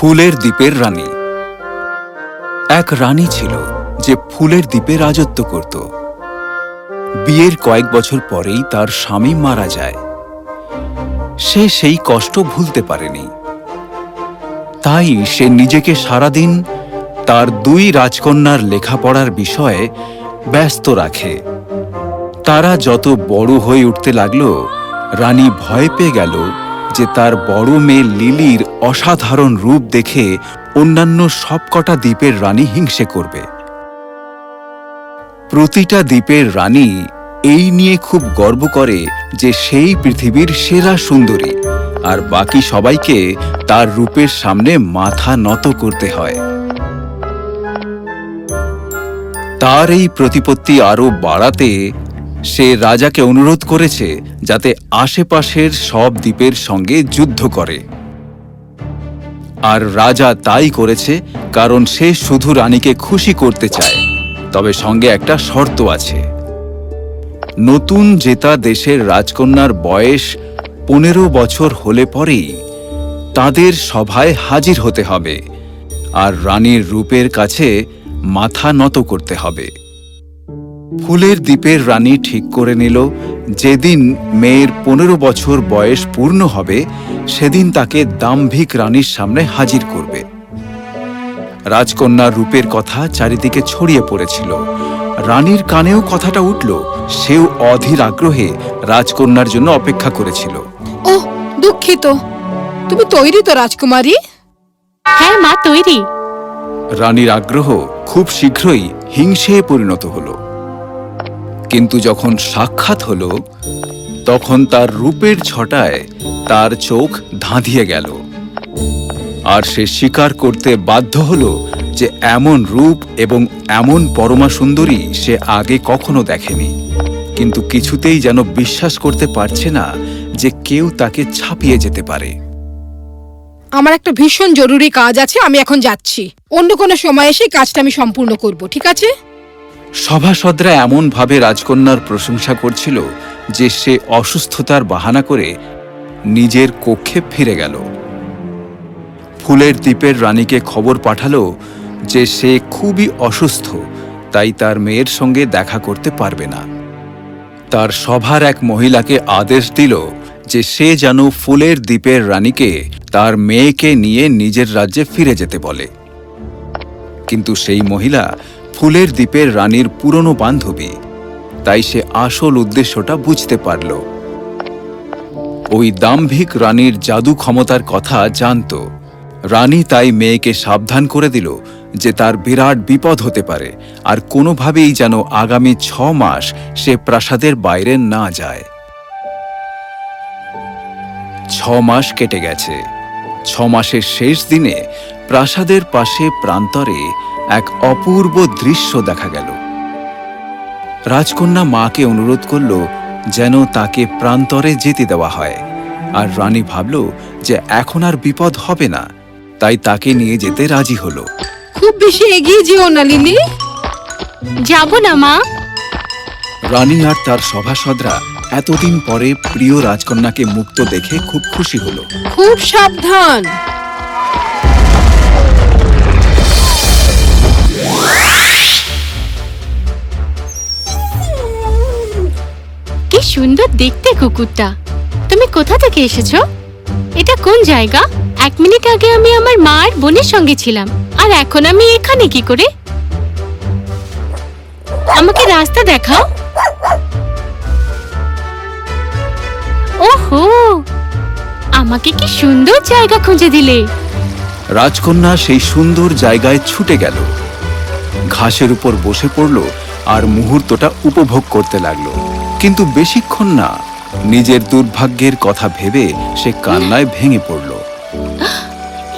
ফুলের দ্বীপের রানী। এক রানী ছিল যে ফুলের দ্বীপে রাজত্ব করত। বিয়ের কয়েক বছর পরেই তার স্বামী মারা যায়। সে সেই কষ্ট ভুলতে পারেনি। তাই সে নিজেকে সারাদিন তার দুই রাজকন্যার লেখাপড়ার বিষয়ে ব্যস্ত রাখে। তারা যত বড় হয়ে উঠতে লাগল, রানী ভয় পেয়ে গেল যে তার বড় মেয়ে লিলির অসাধারণ রূপ দেখে অন্যান্য সবকটা দ্বীপের রানী হিংসে করবে। প্রতিটা দ্বীপের রানী এই নিয়ে খুব গর্ব করে যে সেই পৃথিবীর সেরা সুন্দরী, আর বাকি সবাইকে তার রূপের সামনে মাথা নত করতে হয়। তার এই প্রতিপত্তি আরও বাড়াতে সে রাজাকে অনুরোধ করেছে যাতে আশেপাশের সব দ্বীপের সঙ্গে যুদ্ধ করে। আর রাজা তাই করেছে কারণ সে শুধু রানীকে খুশি করতে চায়, তবে সঙ্গে একটা শর্ত আছে। নতুন জেতা দেশের রাজকন্যার বয়স পনেরো বছর হলে পরেই তাদের সভায় হাজির হতে হবে, আর রানীর রূপের কাছে মাথা নত করতে হবে। ফুলের দ্বীপের রানী ঠিক করে নিল যেদিন মেয়ের পনেরো বছর বয়স পূর্ণ হবে সেদিন তাকে দাম্ভিক রানীর সামনে হাজির করবে। রাজকন্যার রূপের কথা চারিদিকে ছড়িয়ে পড়েছিল। রানীর কানেও কথাটা উঠল সেও অধীর আগ্রহে রাজকন্যার জন্য অপেক্ষা করেছিল। ওহ দুঃখিত। তুমি তৈরি তো রাজকুমারী? হ্যাঁ মা তৈরি। রানীর আগ্রহ খুব শীঘ্রই হিংসে পরিণত হলো। কিন্তু যখন সাক্ষাৎ হলো, তখন তার রূপের ছটায় তার চোখ ধাঁধিয়ে গেল। আর সে স্বীকার করতে বাধ্য হলো যে এমন রূপ এবং এমন পরমা সুন্দরী সে আগে কখনো দেখেনি। কিন্তু কিছুতেই যেন বিশ্বাস করতে পারছে না যে কেউ তাকে ছাপিয়ে যেতে পারে। আমার একটা ভীষণ জরুরি কাজ আছে, আমি এখন যাচ্ছি। অন্য কোনো সময় এসে কাজটা আমি সম্পূর্ণ করব, ঠিক আছে? সভাসদরা এমনভাবে রাজকন্যার প্রশংসা করছিল যে সে অসুস্থতার বাহানা করে নিজের কক্ষে ফিরে গেল। ফুলের দ্বীপের রানীকে খবর পাঠালো যে সে খুবই অসুস্থ, তাই তার মেয়ের সঙ্গে দেখা করতে পারবে না। তার সভার এক মহিলাকে আদেশ দিল যে সে যেন ফুলের দ্বীপের রানীকে তার মেয়েকে নিয়ে নিজের রাজ্যে ফিরে যেতে বলে। কিন্তু সেই মহিলা ফুলের দ্বীপের রানীর পুরনো বান্ধবী। তাই সে আসল উদ্দেশ্যটা বুঝতে পারল। ওই দাম্ভিক রানীর জাদু ক্ষমতার কথা জানত। রানী তাই মেয়েকে সাবধান করে দিল যে তার বিরাট বিপদ হতে পারে, আর কোনোভাবেই যেন আগামী ছ মাস সে প্রাসাদের বাইরে না যায়। ছ মাস কেটে গেছে। ছ মাসের শেষ দিনে প্রাসাদের পাশে প্রান্তরে এক অপূর্ব দৃশ্য দেখা গেল। রাজকন্যা মাকে অনুরোধ করল যেন তাকে প্রান্তরে যেতে দেওয়া হয় আর রানী ভাবল যে এখন আর বিপদ হবে না তাই তাকে নিয়ে যেতে রাজি হলো। খুব বেশি এগিয়ে যেও না লিলি। যাব না মা। রানী আর তার সভাসদরা এতদিন পরে প্রিয় রাজকন্যাকে মুক্ত দেখে খুব খুশি হলো। খুব সাবধান। সুন্দর দেখতে কুকুরটা। তুমি কোথা থেকে এসেছ? এটা কোন জায়গা? এক মিনিট আগে আমি আমার মা আর বোনের সঙ্গে ছিলাম, আর এখন আমি এখানে কি করে? আমাকে রাস্তা দেখাও। ওহো! আমাকে কি সুন্দর জায়গা খুঁজে দিলে। রাজকন্যা সেই সুন্দর জায়গায় ছুটে গেল। ঘাসের উপর বসে পড়ল আর মুহূর্তটা উপভোগ করতে লাগল। কিন্তু বেশিক্ষণ না নিজের দুর্ভাগ্যের কথা ভেবে সে কান্নায় ভেঙে পড়ল।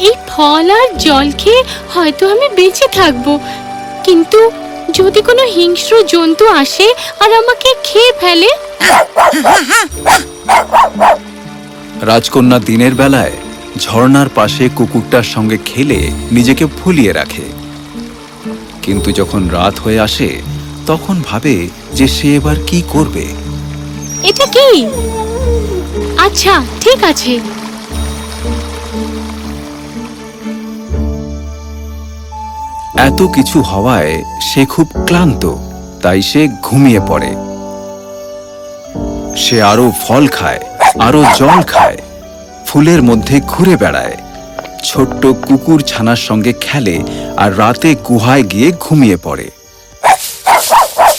এই ফল আর জল খেয়ে হয়তো আমি বেঁচে থাকব কিন্তু যদি কোনো হিংস্র জন্তু আসে আর আমাকে খেয়ে ফেলে? রাজকন্যা দিনের বেলায় ঝর্ণার পাশে কুকুরটার সঙ্গে খেলে নিজেকে ফুলিয়ে রাখে। কিন্তু যখন রাত হয়ে আসে তখন ভাবে যে সে এবার কি করবে। এটা কি? আচ্ছা ঠিক আছে। এত কিছু হওয়ায় সে খুব ক্লান্ত তাই সে ঘুমিয়ে পড়ে। সে আরও ফল খায় আরও জল খায় ফুলের মধ্যে ঘুরে বেড়ায় ছোট্ট কুকুর ছানার সঙ্গে খেলে আর রাতে গুহায় গিয়ে ঘুমিয়ে পড়ে।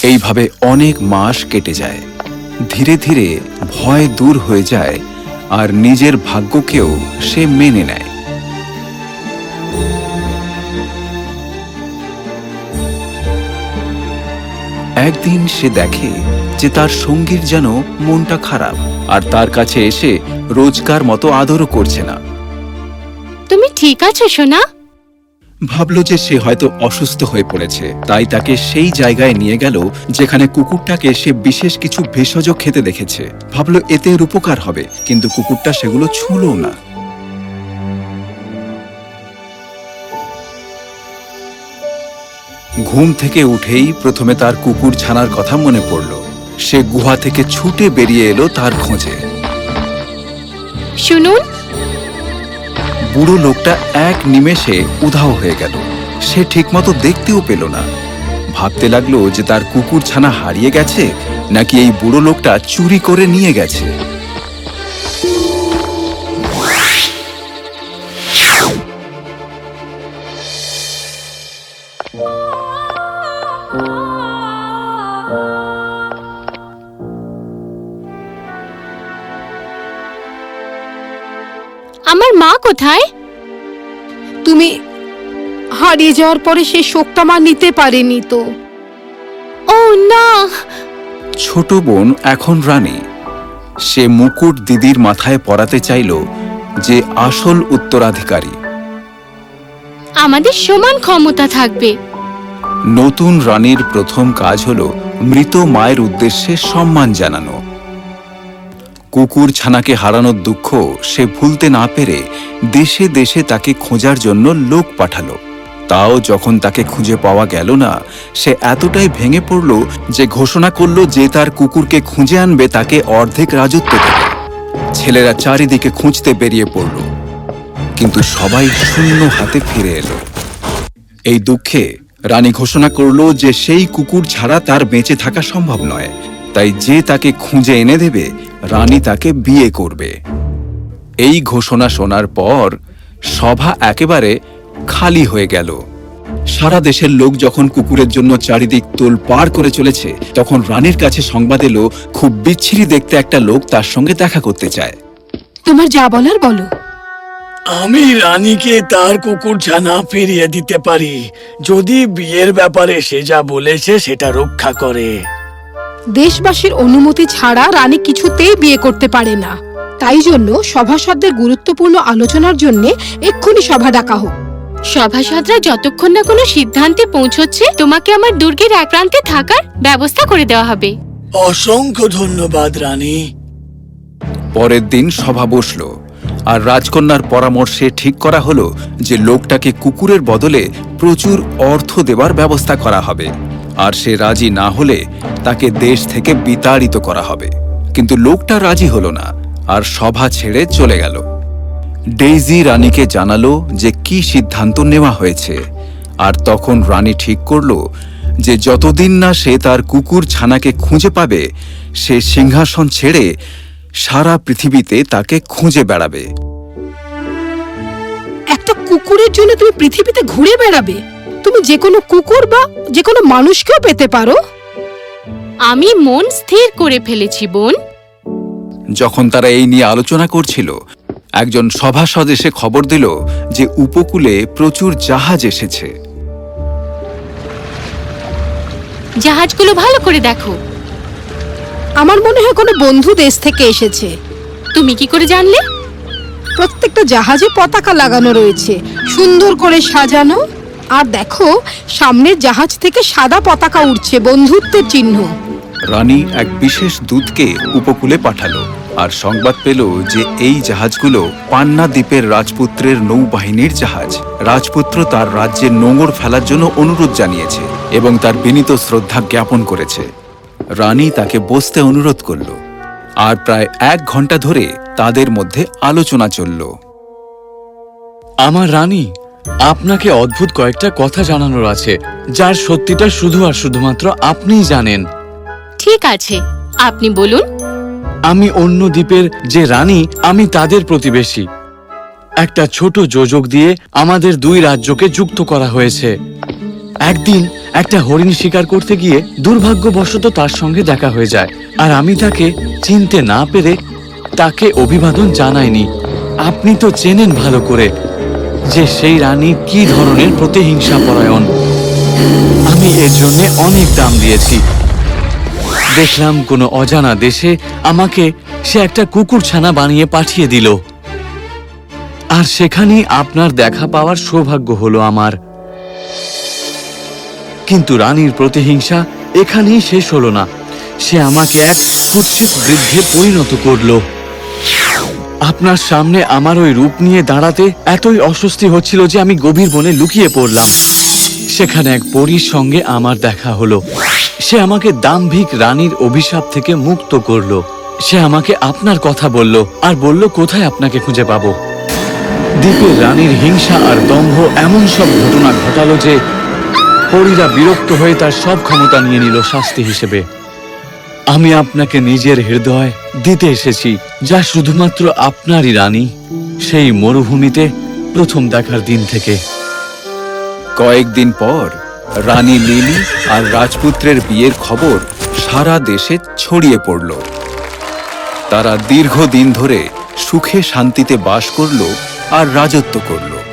এইভাবে অনেক মাস কেটে যায়। ধীরে ধীরে ভয় দূর হয়ে যায় আর নিজের ভাগ্যকেও সে মেনে নেয়। একদিন সে দেখে যে তার সঙ্গীর যেন মনটা খারাপ আর তার কাছে এসে রোজকার মতো আদরও করছে না। তুমি ঠিক আছো, সোনা? ভাবল যে সে হয়তো অসুস্থ হয়ে পড়েছে। তাই তাকে সেই জায়গায় নিয়ে গেল, যেখানে কুকুরটাকে সে বিশেষ কিছু ভেষজ খেতে দেখেছে। ভাবল, এতে উপকার হবে, কিন্তু কুকুরটা সেগুলো ছুঁলো না। ঘুম থেকে উঠেই প্রথমে তার কুকুর ছানার কথা মনে পড়ল। সে গুহা থেকে ছুটে বেরিয়ে এলো তার খোঁজে। শুনুন বুড়ো লোকটা এক নিমেষে উধাও হয়ে গেল। সে ঠিকমতো দেখতেও পেল না। ভাবতে লাগল যে তার কুকুর ছানা হারিয়ে গেছে, নাকি এই বুড়ো লোকটা চুরি করে নিয়ে গেছে। আমার মা কোথায়? তুমি হারিয়ে যাওয়ার পরে সেই শোকটা মা নিতে পারেনি তো। ও না। ছোট বোন এখন রানী। সে মুকুট দিদির মাথায় পরাতে চাইল যে আসল উত্তরাধিকারী। আমাদের সমান ক্ষমতা থাকবে। নতুন রানীর প্রথম কাজ হল মৃত মায়ের উদ্দেশ্যে সম্মান জানানো। কুকুর ছানাকে হারানোর দুঃখ সে ভুলতে না পেরে দেশে দেশে তাকে খোঁজার জন্য লোক পাঠালো। তাও যখন তাকে খুঁজে পাওয়া গেল না, সে এতটাই ভেঙে পড়ল যে ঘোষণা করল যে তার কুকুরকে খুঁজে আনবে তাকে অর্ধেক রাজত্ব দেবে। ছেলেরা চারিদিকে খুঁজতে বেরিয়ে পড়ল, কিন্তু সবাই শূন্য হাতে ফিরে এলো। এই দুঃখে রানী ঘোষণা করল যে সেই কুকুর ছাড়া তার বেঁচে থাকা সম্ভব নয়। তাই যে তাকে খুঁজে এনে দেবে রানী তাকে বিয়ে করবে। এই ঘোষণা শোনার পর সভা একেবারে খালি হয়ে গেল। সারা দেশের লোক যখন কুকুরের জন্য চারিদিক তোল পার করে চলেছে তখন রানীর কাছে সংবাদ এলো খুব বিচ্ছিরি দেখতে একটা লোক তার সঙ্গে দেখা করতে চায়। তোমার যা বলার বলো। আমি রানীকে তার কুকুর ছানা ফিরিয়ে দিতে পারি। যদি বিয়ের ব্যাপারে সে যা বলেছে সেটা রক্ষা করে। দেশবাসীর অনুমতি ছাড়া রানী কিছুতেই বিয়ে করতে পারে না। তাই জন্য সভাসদদের গুরুত্বপূর্ণ আলোচনার জন্য এক্ষুনি সভা ডাকা হোক। সভাসদরা যতক্ষণ না কোনো সিদ্ধান্তে পৌঁছচ্ছে তোমাকে আমার দুর্গের এক প্রান্তে থাকার ব্যবস্থা করে দেওয়া হবে। অসংখ্য ধন্যবাদ রানী। পরের দিন সভা বসল আর রাজকন্যার পরামর্শে ঠিক করা হলো যে লোকটাকে কুকুরের বদলে প্রচুর অর্থ দেওয়ার ব্যবস্থা করা হবে। আর সে রাজি না হলে তাকে দেশ থেকে বিতাড়িত করা হবে। কিন্তু লোকটা রাজি হলো না, আর সভা ছেড়ে চলে গেল। ডেইজি রানীকে জানালো যে কি সিদ্ধান্ত নেওয়া হয়েছে, আর তখন রানী ঠিক করল যে যতদিন না সে তার কুকুর ছানাকে খুঁজে পাবে, সে সিংহাসন ছেড়ে সারা পৃথিবীতে তাকে খুঁজে বেড়াবে। একটা কুকুরের জন্য তুমি পৃথিবীতে ঘুরে বেড়াবে? তুমি যে কোনো কুকুর বা যে কোনো মানুষকেও পেতে পারো। আমি মন স্থির করে ফেলেছি বোন। যখন তারা এই নিয়ে আলোচনা করছিল একজন সভাসদ এসে খবর দিল যে উপকূলে প্রচুর জাহাজ এসেছে। জাহাজগুলো ভালো করে দেখো। আমার মনে হয় কোনো বন্ধু দেশ থেকে এসেছে। তুমি কি করে জানলে? প্রত্যেকটা জাহাজে পতাকা লাগানো রয়েছে। সুন্দর করে সাজানো। আর দেখো সামনের জাহাজ থেকে সাদা পতাকা উঠছে বন্ধুত্বের চিহ্ন। রানী এক বিশেষ দূতকে উপকূলে পাঠালো আর সংবাদ পেল যে এই জাহাজগুলো পান্না দ্বীপের রাজপুত্রের নৌবাহিনীর জাহাজ। রাজপুত্র তার রাজ্যে নোঙর ফেলার জন্য অনুরোধ জানিয়েছে এবং তার বিনীত শ্রদ্ধা জ্ঞাপন করেছে। রানী তাকে বসতে অনুরোধ করল আর প্রায় এক ঘণ্টা ধরে তাদের মধ্যে আলোচনা চলল। আমার রানী আপনাকে অদ্ভুত কয়েকটা কথা জানানোর আছে যার সত্যিটা শুধু আর শুধুমাত্র আপনিই জানেন। ঠিক আছে আপনি বলুন। আমি অন্য দ্বীপের যে রানী আমি তাদের প্রতিবেশী। একটা ছোট যোজক দিয়ে আমাদের দুই রাজ্যকে যুক্ত করা হয়েছে। একদিন একটা হরিণ শিকার করতে গিয়ে দুর্ভাগ্যবশত তার সঙ্গে দেখা হয়ে যায় আর আমি তাকে চিনতে না পেরে তাকে অভিবাদন জানাইনি। আপনি তো চেনেন ভালো করে যে সেই রানী কি ধরনের প্রতিহিংসা পরায়ণ। আমি এর জন্য অনেক দাম দিয়েছি। দেখলাম কোনো অজানা দেশে আমাকে সে একটা কুকুর ছানা বানিয়ে পাঠিয়ে দিল। আর সেখানেই আপনার দেখা পাওয়ার সৌভাগ্য হলো আমার। কিন্তু রানীর প্রতিহিংসা এখানেই শেষ হলো না। সে আমাকে এক কুৎসিত বৃদ্ধে পরিণত করল। আপনার সামনে আমার ওই রূপ নিয়ে দাঁড়াতে এতই অস্বস্তি হচ্ছিল যে আমি গভীর বনে লুকিয়ে পড়লাম। সেখানে এক পরীর সঙ্গে আমার দেখা হলো। সে আমাকে দাম্ভিক রানীর অভিশাপ থেকে মুক্ত করল। সে আমাকে আপনার কথা বলল আর বলল, কোথায় আপনাকে খুঁজে পাবো? দ্বীপের রানীর হিংসা আর দম্ভ এমন সব ঘটনা ঘটালো যে পরীরা বিরক্ত হয়ে তার সব ক্ষমতা নিয়ে নিল শাস্তি হিসেবে। আমি আপনাকে নিজের হৃদয় দিতে এসেছি, যা শুধুমাত্র আপনারই রানী। সেই মরুভূমিতে প্রথম দেখার দিন থেকে। কয়েকদিন পর রানী লিলি আর রাজপুত্রের বিয়ের খবর সারা দেশে ছড়িয়ে পড়ল। তারা দীর্ঘদিন ধরে সুখে শান্তিতে বাস করল আর রাজত্ব করল।